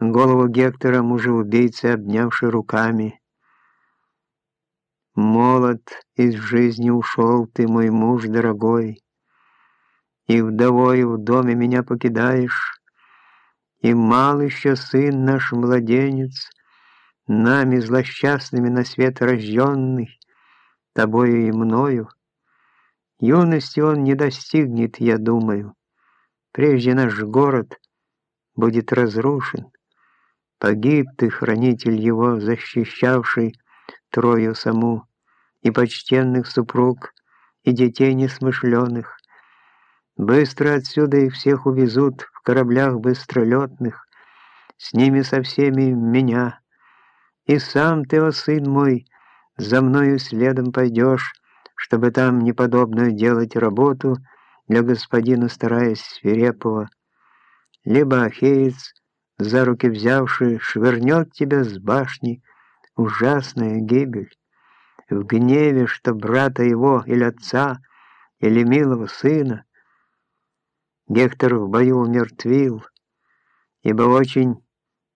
голову Гектора, мужа-убийцы, обнявший руками. «Молод из жизни ушел ты, мой муж дорогой, и вдовой в доме меня покидаешь, и мал еще сын наш младенец, нами злосчастными на свет рожденный, тобою и мною. Юности он не достигнет, я думаю, прежде наш город будет разрушен». Погиб ты, хранитель его, защищавший Трою саму, и почтенных супруг, и детей несмышленых. Быстро отсюда их всех увезут в кораблях быстролетных, с ними со всеми меня. И сам ты, о сын мой, за мною следом пойдешь, чтобы там неподобную делать работу для господина, стараясь свирепого. Либо ахеец, за руки взявший, швырнет тебя с башни, ужасная гибель. В гневе, что брата его или отца, или милого сына, Гектор в бою умертвил, ибо очень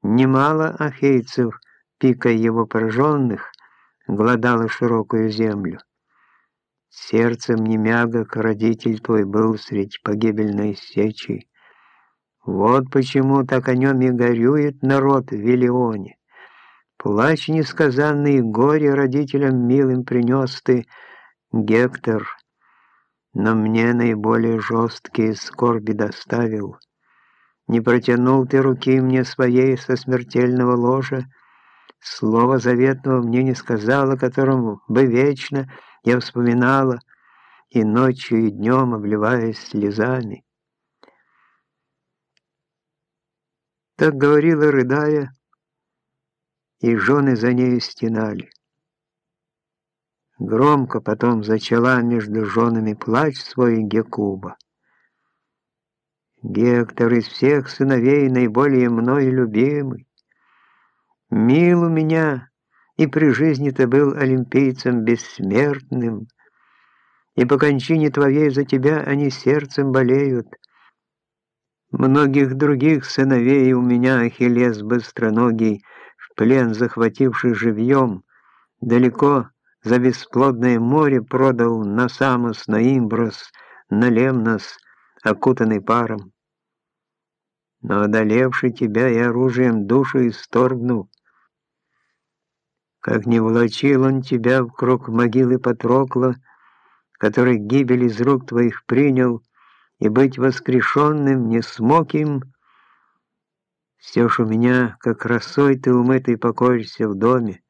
немало ахейцев, пикой его пораженных, гладало широкую землю. Сердцем не мягок родитель твой был средь погибельной сечи, вот почему так о нем и горюет народ в Виллионе. Плач несказанный горе родителям милым принес ты, Гектор, но мне наиболее жесткие скорби доставил. Не протянул ты руки мне своей со смертельного ложа, слова заветного мне не сказал, о котором бы вечно я вспоминала, и ночью, и днем обливаясь слезами. Так говорила, рыдая, и жены за нею стенали. Громко потом зачала между женами плач свой Гекуба. Гектор из всех сыновей наиболее мной любимый. Мил у меня, и при жизни ты был олимпийцем бессмертным, и по кончине твоей за тебя они сердцем болеют — Многих других сыновей у меня Ахиллес быстроногий, в плен захвативший живьем, далеко за бесплодное море продал на Самос, на Имброс, на Лемнос, окутанный паром. Но одолевший тебя и оружием душу исторгнул, как не волочил он тебя в круг могилы Патрокла, который гибель из рук твоих принял, и быть воскрешенным не смог им. Все ж у меня, как росой ты умытый, покоишься в доме,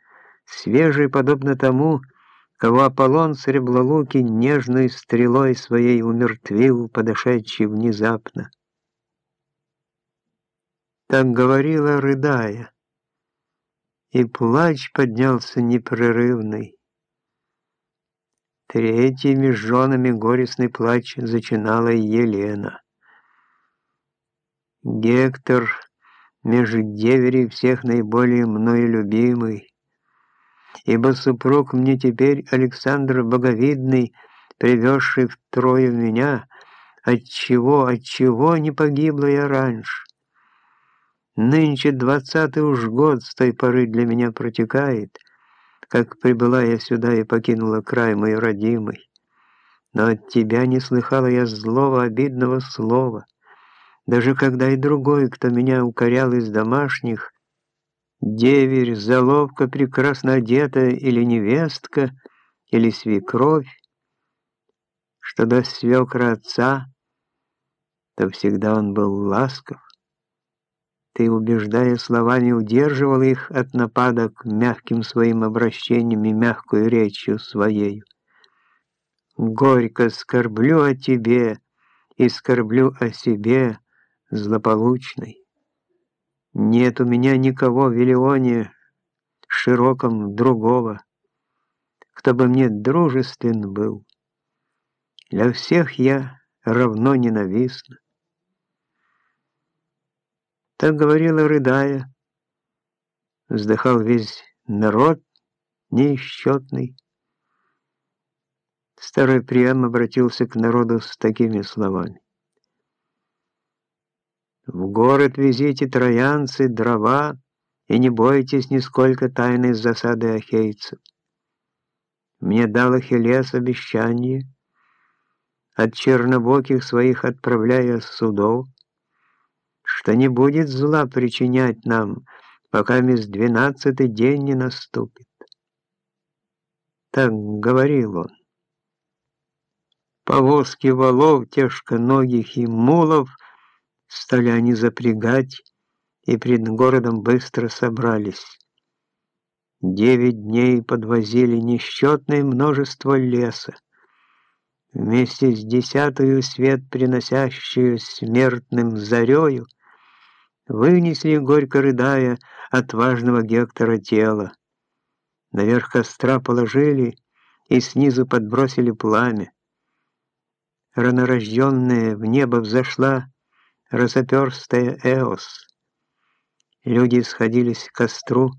свежий, подобно тому, кого Аполлон среблолуки нежной стрелой своей умертвил, подошедший внезапно. Так говорила, рыдая, и плач поднялся непрерывный. Третьими женами горестный плач зачинала Елена. Гектор, между деверей всех наиболее мною любимый, ибо супруг мне теперь Александр Боговидный, привезший в Трою меня, отчего, отчего не погибла я раньше. Нынче двадцатый уж год с той поры для меня протекает, как прибыла я сюда и покинула край мой родимый. Но от тебя не слыхала я злого, обидного слова. Даже когда и другой, кто меня укорял из домашних, деверь, заловка прекрасно одета или невестка, или свекровь, что до свекра отца, то всегда он был ласков. Ты, убеждая словами, удерживал их от нападок мягким своим обращением и мягкой речью своей. Горько скорблю о тебе и скорблю о себе, злополучной. Нет у меня никого в Виллионе, широком другого, кто бы мне дружествен был. Для всех я равно ненавистна. Так говорила, рыдая. Вздыхал весь народ неисчетный. Старый Приам обратился к народу с такими словами. В город везите троянцы, дрова, и не бойтесь нисколько тайной засады ахейцев. Мне дал Ахиллес обещание, от чернобоких своих отправляя судов, что не будет зла причинять нам, пока мисс двенадцатый день не наступит. Так говорил он. Повозки валов, тяжконогих и мулов стали они запрягать, и пред городом быстро собрались. Девять дней подвозили несчетное множество леса. Вместе с десятую свет, приносящую смертным зарею, вынесли, горько рыдая, отважного Гектора тело. Наверх костра положили и снизу подбросили пламя. Ранорожденная в небо взошла разоперстая Эос. Люди сходились к костру,